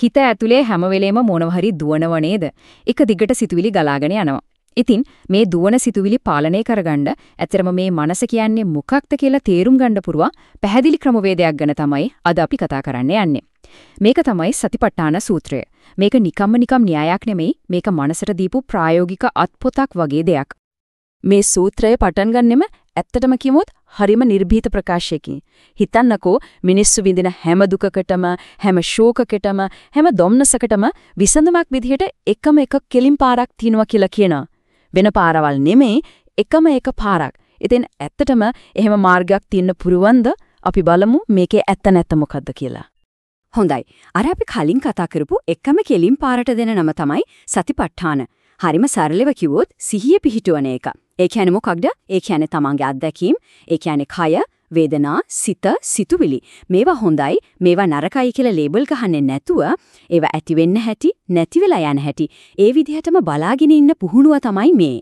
හිත ඇතුලේ හැම වෙලේම මොනව හරි දුවනව නේද? එක දිගට සිතුවිලි ගලාගෙන යනවා. ඉතින් මේ දුවන සිතුවිලි පාලනය කරගන්න ඇත්තටම මේ මනස කියන්නේ මොකක්ද කියලා තේරුම් ගන්න පුරුවා පැහැදිලි ක්‍රමවේදයක් ගැන තමයි අද අපි කතා කරන්න යන්නේ. මේක තමයි සතිපට්ඨාන සූත්‍රය. මේක නිකම්ම නිකම් න්‍යායක් නෙමෙයි මේක මනසට දීපු ප්‍රායෝගික අත්පොතක් වගේ දෙයක්. මේ සූත්‍රය පටන් ගන්නෙම ඇත්තටම කිව්වොත් හරිම නිර්භීත ප්‍රකාශයකින්. හිතන්නකෝ මිනිස්සු විඳින හැම දුකකටම, හැම ශෝකකටම, හැම දුම්නසකටම විසඳුමක් විදිහට එකම එක කෙලින් පාරක් තියෙනවා කියලා කියනවා. වෙන පාරවල් නෙමෙයි, එකම එක පාරක්. ඉතින් ඇත්තටම එහෙම මාර්ගයක් තියෙන්න පුරවන්ද අපි බලමු මේකේ ඇත්ත නැත්ත මොකද්ද කියලා. හොඳයි. අර අපි කලින් කතා කරපු එකම කෙලින් පාරට දෙන නම තමයි සතිපට්ඨාන. හරිම සරලව කිව්වොත් සිහිය පිහිටුවන එක. ඒ කියන්නේ මොකක්ද? ඒ කියන්නේ තමන්ගේ අත්දැකීම්, ඒ කියන්නේ කය, වේදනා, සිත, සිතුවිලි. මේවා හොඳයි, මේවා නරකයි කියලා ලේබල් ගහන්නේ නැතුව ඒවා ඇති වෙන්න හැටි, නැති වෙලා යන හැටි. ඒ විදිහටම බලාගෙන ඉන්න පුහුණුව තමයි මේ.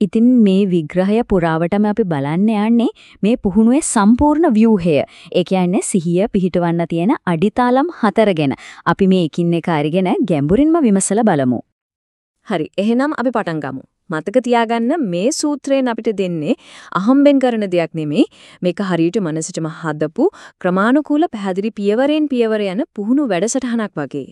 ඉතින් මේ විග්‍රහය පුරාවටම අපි බලන්න යන්නේ මේ පුහුණුවේ සම්පූර්ණ ව්‍යුහය. ඒ කියන්නේ සිහිය පිහිටවන්න තියෙන අඩිතාලම් හතර ගැන අපි මේ එකින් එක අරගෙන ගැඹුරින්ම විමසලා බලමු. හරි එහෙනම් අපි පටන් ගමු. මතක තියාගන්න මේ සූත්‍රයෙන් අපිට දෙන්නේ අහම්බෙන් කරන දෙයක් නෙමෙයි මේක හරියට මනසටම හදපු ක්‍රමානුකූල පැහැදිලි පියවරෙන් පියවර යන පුහුණු වැඩසටහනක් වගේ.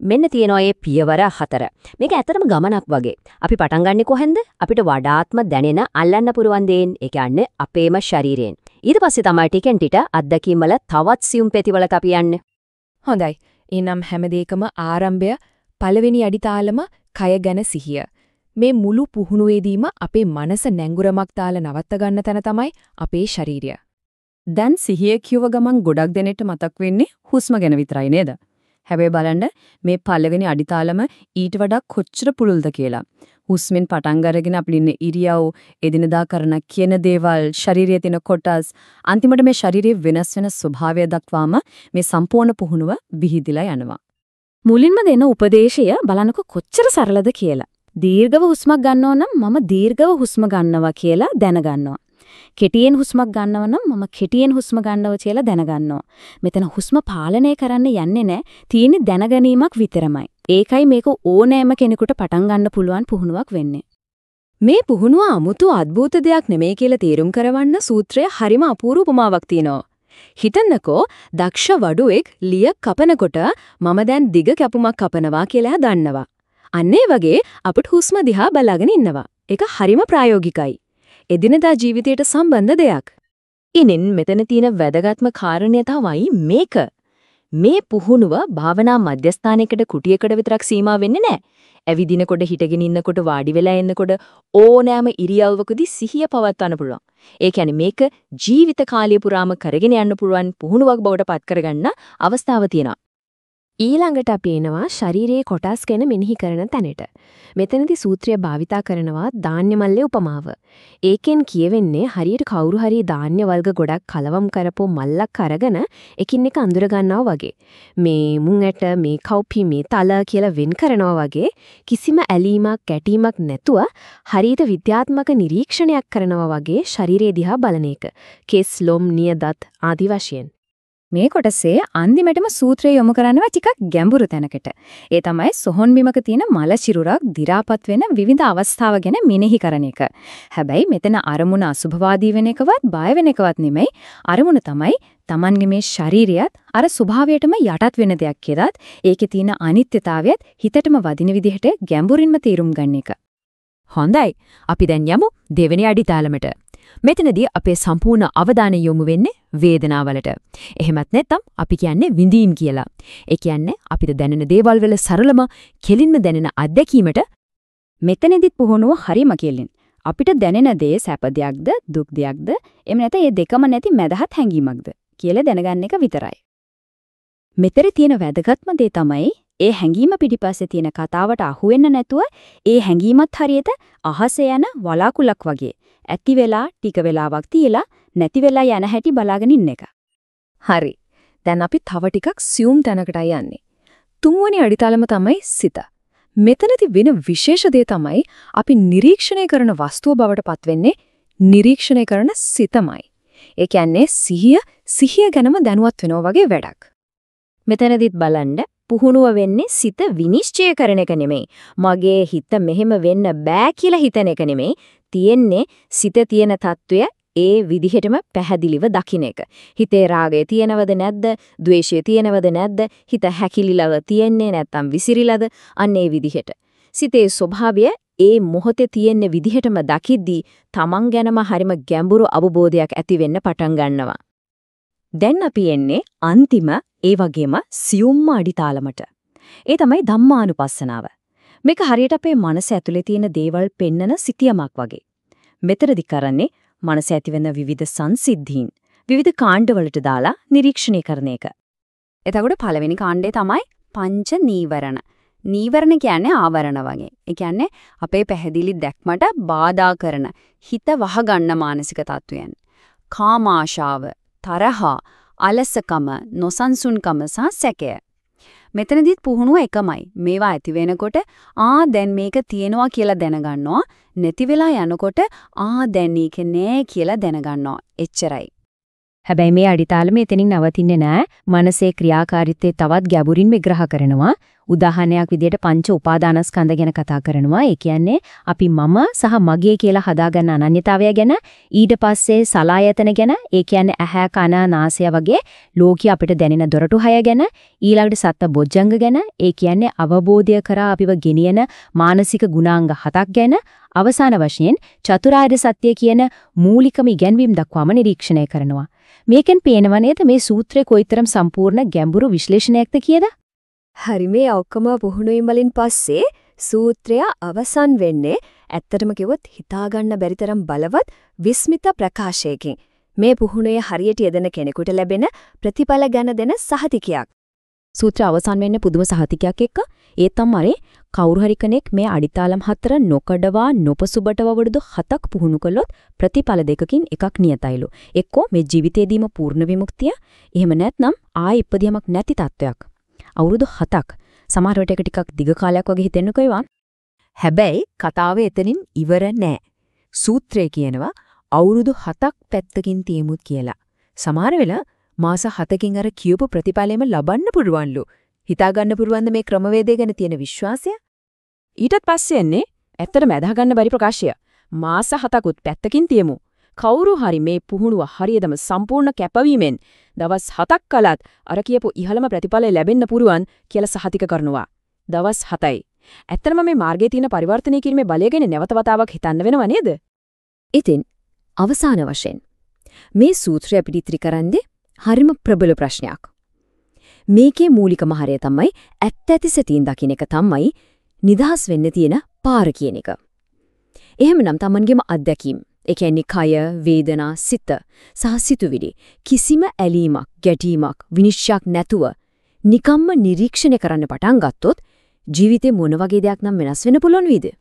මෙන්න තියෙනවා මේ පියවර හතර. මේක ඇත්තටම ගමනක් වගේ. අපි පටන් ගන්නෙ කොහෙන්ද? අපිට වඩාත්ම දැනෙන අල්ලන්න පුරුවන් දේෙන්, ඒ කියන්නේ අපේම ශරීරයෙන්. ඊට පස්සේ තමයි ටිකෙන් ටික අත්දැකීම් වල තවත් සියුම් පෙතිවලට අපි යන්නේ. හොඳයි. එහෙනම් හැම දෙයකම ආරම්භය පළවෙනි අඩිතාලම කය ගැන සිහිය. මේ මුළු පුහුණුවේදීම අපේ මනස නැංගුරමක් දාලා නවත්ත ගන්න තැන තමයි අපේ ශරීරය. දැන් සිහිය කියව ගමන් ගොඩක් දෙනෙට මතක් වෙන්නේ හුස්ම ගැන විතරයි නේද? හැබැයි බලන්න මේ පළවෙනි අඩිතාලම ඊට වඩා කොච්චර පුළුල්ද කියලා. හුස්මෙන් පටන් අරගෙන අපි ඉන්නේ ඉරියව්, එදිනදා කරන කියන දේවල්, ශරීරයේ තියෙන කොටස්, අන්තිමට මේ ශරීරයේ වෙනස් වෙන ස්වභාවය දක්වාම මේ සම්පූර්ණ පුහුණුව විහිදිලා යනවා. මුලින්ම දෙන උපදේශය බලනකො කොච්චර සරලද කියලා. දීර්ඝව හුස්මක් ගන්නවා නම් මම දීර්ඝව හුස්ම ගන්නවා කියලා දැනගන්නවා. කෙටියෙන් හුස්මක් ගන්නව නම් මම කෙටියෙන් හුස්ම ගන්නවා කියලා දැනගන්නවා. මෙතන හුස්ම පාලනය කරන්න යන්නේ නැහැ. තියෙන්නේ දැනගැනීමක් විතරමයි. ඒකයි මේක ඕනෑම කෙනෙකුට පටන් ගන්න පුළුවන් පුහුණුවක් වෙන්නේ. මේ පුහුණුව 아무තු අద్భుත දෙයක් නෙමෙයි කියලා තීරුම් කරවන්න සූත්‍රය හරිම අපූර්ව උපමාවක් තියෙනවා. හිතන්නකෝ දක්ෂ වඩුවෙක් ලිය කපනකොට මම දැන් දිග කැපුමක් කපනවා කියලා දන්නවා. අන්න ඒ වගේ අපිට හුස්ම දිහා බලාගෙන ඉන්නවා. ඒක හරිම ප්‍රායෝගිකයි. එදිනදා ජීවිතයට සම්බන්ධ දෙයක්. ඉනින් මෙතන තියෙන වැදගත්ම කාරණය තමයි මේක. මේ පුහුණුව භාවනා මධ්‍යස්ථානයකට කුටියකට විතරක් සීමා වෙන්නේ නැහැ. ඇවිදිනකොට හිටගෙන ඉන්නකොට වාඩි වෙලා ඉන්නකොට ඕනෑම ඉරියව්වකදී සිහිය පවත්වන්න පුළුවන්. ඒ කියන්නේ මේක ජීවිත කාලය පුරාම කරගෙන යන්න පුළුවන් පුහුණුවක් බවට පත් කරගන්න අවස්ථාව තියෙනවා. ඊළඟට අපි එනවා ශරීරයේ කොටස් ගැන මෙනෙහි කරන තැනට. මෙතනදී සූත්‍රය භාවිතා කරනවා ධාන්‍ය මල්ලේ උපමාව. ඒකෙන් කියවෙන්නේ හරියට කවුරු හරි ධාන්‍ය වර්ග ගොඩක් කලවම් කරපෝ මල්ලක් අරගෙන එකින් එක අඳුර ගන්නවා වගේ. මේ මුං ඇට මේ කව්පි මේ තල කියලා වෙන් කරනවා වගේ කිසිම ඇලීමක් ගැටීමක් නැතුව හරියට විද්‍යාත්මක නිරීක්ෂණයක් කරනවා වගේ ශරීරය දිහා බලන එක. කෙස් ලොම් නියදත් ආදි වශයෙන්. මේ කොටසේ අන්තිමටම සූත්‍රය යොමු කරනවා ටිකක් ගැඹුරු තැනකට. ඒ තමයි සොහොන් බිමක තියෙන මල චිරුරක් දි รา පත් වෙන විවිධ අවස්ථාව ගැන මෙනෙහි කරන එක. හැබැයි මෙතන අරමුණ අසුභවාදී වෙන එකවත් බය වෙන එකවත් නෙමෙයි. අරමුණ තමයි Tamange මේ ශරීරයත් අර ස්වභාවයටම යටත් වෙන දෙයක් කියලාත් ඒකේ තියෙන අනිත්‍යතාවයත් හිතටම වදින විදිහට ගැඹුරින්ම තේරුම් ගන්න එක. හොඳයි. අපි දැන් යමු දෙවෙනි අඩිතාලමට. මෙතනදී අපේ සම්පූර්ණ අවධානය යොමු වෙන්නේ වේදනාවලට. එහෙමත් නැත්නම් අපි කියන්නේ විඳීම් කියලා. ඒ කියන්නේ අපිට දැනෙන දේවල් වල සරලම කෙලින්ම දැනෙන අත්දැකීමට මෙතනදිත් පුහුණුව හරිම කෙලින්. අපිට දැනෙන දේ සැප දෙයක්ද දුක් දෙයක්ද එහෙම නැත්නම් මේ දෙකම නැති මැදහත් හැඟීමක්ද කියලා දැනගන්න එක විතරයි. මෙතන තියෙන වැදගත්ම දේ තමයි ඒ හැඟීම පිටිපස්සේ තියෙන කතාවට අහු වෙන්න නැතුව ඒ හැඟීමත් හරියට අහසේ යන වලාකුලක් වගේ ඇති වෙලා ටික වෙලාවක් තියලා නැති වෙලා යන හැටි බලාගෙන ඉන්න එක. හරි. දැන් අපි තව ටිකක් සියුම් තැනකටයි යන්නේ. තුන්වෙනි අඩිතාලම තමයි සිත. මෙතනදී වෙන විශේෂ දේ තමයි අපි නිරීක්ෂණය කරන වස්තුව බවට පත් වෙන්නේ නිරීක්ෂණය කරන සිතමයි. ඒ කියන්නේ සිහිය සිහිය ගැනම දැනුවත් වෙනවා වගේ වැඩක්. මෙතනදිත් බලන්න පුහුණුව වෙන්නේ සිත විනිශ්චය කරන එක නෙමෙයි. මගේ හිත මෙහෙම වෙන්න බෑ කියලා හිතන එක නෙමෙයි. තියෙන්නේ සිත තියෙන తত্ত্বය ඒ විදිහටම පැහැදිලිව දකින්න එක. හිතේ රාගය තියෙනවද නැද්ද? ద్వේෂය තියෙනවද නැද්ද? හිත හැකිලිලව තියෙන්නේ නැත්නම් විසිරිලද? අන්න ඒ විදිහට. සිතේ ස්වභාවය ඒ මොහොතේ තියෙන විදිහටම දකිද්දී තමන් ගැනම හරිම ගැඹුරු අවබෝධයක් ඇති වෙන්න පටන් ගන්නවා. දැන් අපි එන්නේ අන්තිම ඒ වගේම සියුම්ම අඩිතාලමට. ඒ තමයි ධම්මානුපස්සනාව. මේක හරියට අපේ මනස ඇතුලේ තියෙන දේවල් පෙන්නන සිතියමක් වගේ. මෙතනදි කරන්නේ මනස ඇතිවෙන විවිධ සංසිද්ධීන් විවිධ කාණ්ඩවලට දාලා නිරීක්ෂණය කරන එක. එතකොට පළවෙනි කාණ්ඩේ තමයි පංච නීවරණ. නීවරණ කියන්නේ ආවරණ වගේ. ඒ කියන්නේ අපේ පැහැදිලි දැක්මට බාධා කරන හිත වහගන්න මානසික තත්වයන්. කාමාශාව, තරහා, අලසකම, නොසන්සුන්කම සහ සැකය. මෙතනදිත් පුහුණුව එකමයි. මේවා ඇති වෙනකොට ආ දැන් මේක තියෙනවා කියලා දැනගන්නවා. නැති වෙලා යනකොට ආ දැන් ඒක නෑ කියලා දැනගන්නවා. එච්චරයි. හැබැයි මේ අඩිතාලම එතනින් නවතින්නේ නෑ. මනසේ ක්‍රියාකාරීත්වය තවත් ගැඹුරින් විග්‍රහ කරනවා. උදාහරණයක් විදිහට පංච උපාදානස්කන්ධ ගැන කතා කරනවා. ඒ කියන්නේ අපි මම සහ මගේ කියලා හදාගන්න අනන්‍යතාවය ගැන ඊට පස්සේ සලායතන ගැන ඒ කියන්නේ ඇහැ කන නාසය වගේ ලෝකී අපිට දැනෙන දොරටු හය ගැන ඊළඟට සත්ත බොජ්ජංග ගැන ඒ කියන්නේ අවබෝධය කරා අපිව ගෙනියන මානසික ගුණාංග හතක් ගැන අවසාන වශයෙන් චතුරාර්ය සත්‍ය කියන මූලිකම ඉගැන්වීම් දක්වාම නිරීක්ෂණය කරනවා. මේකෙන් පේනව නේද මේ සූත්‍රය කොයිතරම් සම්පූර්ණ ගැඹුරු විශ්ලේෂණයක්ද කියලා? හරි මේ ඔක්කොම පුහුණුවීම් වලින් පස්සේ සූත්‍රය අවසන් වෙන්නේ ඇත්තටම කිව්වොත් හිතාගන්න බැරිතරම් බලවත් විස්මිත ප්‍රකාශයකින්. මේ පුහුණුවේ හරියට යෙදෙන කෙනෙකුට ලැබෙන ප්‍රතිඵල ගැන දෙන සහතිකයක්. සූත්‍ර අවසන් වෙන්නේ පුදුම සහතිකයක් එක්ක. ඒ තමයි කවුරු හරි කෙනෙක් මේ අඩිතාලම් හතර නොකඩවා නොපසුබට වවඩු හතක් පුහුණු කළොත් ප්‍රතිඵල දෙකකින් එකක් නියතයිලු. එක්කෝ මේ ජීවිතේදීම පූර්ණ විමුක්තිය, එහෙම නැත්නම් ආයෙ ඉපදියමක් නැති තත්වයක්. අවුරුදු 7ක්. සමහර විට ඒක ටිකක් දිග කාලයක් වගේ හිතෙන්නකෝ ඒවා. හැබැයි කතාව එතනින් ඉවර නෑ. සූත්‍රය කියනවා අවුරුදු 7ක් පැත්තකින් තියමුත් කියලා. සමහර වෙලා මාස 7කින් අර කියපු ප්‍රතිඵලෙම ලබන්න පුළුවන්ලු. හිතා ගන්න පුරුවන්ද මේ ක්‍රමවේදය ගැන තියෙන විශ්වාසය? ඊටත් පස්සේ එන්නේ ඇත්තටම අදහ ගන්න බැරි ප්‍රකාශය. මාස 7කුත් පැත්තකින් තියමු. කවුරු හරි මේ පුහුණුව හරියටම සම්පූර්ණ කැපවීමෙන් දවස් 7ක් කලත් අර කියපු ඉහළම ප්‍රතිඵල ලැබෙන්න පුරුවන් කියලා සහතික කරනවා. දවස් 7යි. ඇත්තටම මේ මාර්ගයේ තියෙන පරිවර්තනය කිරීමේ බලය ගැන නැවත වතාවක් හිතන්න වෙනව නේද? ඉතින් අවසාන වශයෙන් මේ සූත්‍රය අපිට ඉදිරි කරන්නේ හරිම ප්‍රබල ප්‍රශ්නයක්. මේකේ මූලිකම හරය තමයි ඇත්ත ඇති සතියින් දකින්න එක තමයි නිදහස් වෙන්න තියෙන පාර කියන එක. එහෙමනම් Tamanගේම අත්දැකීම් ඒ කියන්නේ කය, වේදනා, සිත සහ සිතුවිලි කිසිම ඇලීමක්, ගැටීමක්, විනිශ්චයක් නැතුව නිකම්ම නිරීක්ෂණය කරන්න පටන් ගත්තොත් ජීවිතේ මොන වගේ දෙයක් නම් වෙනස් වෙන්න පුළුවන් වේද?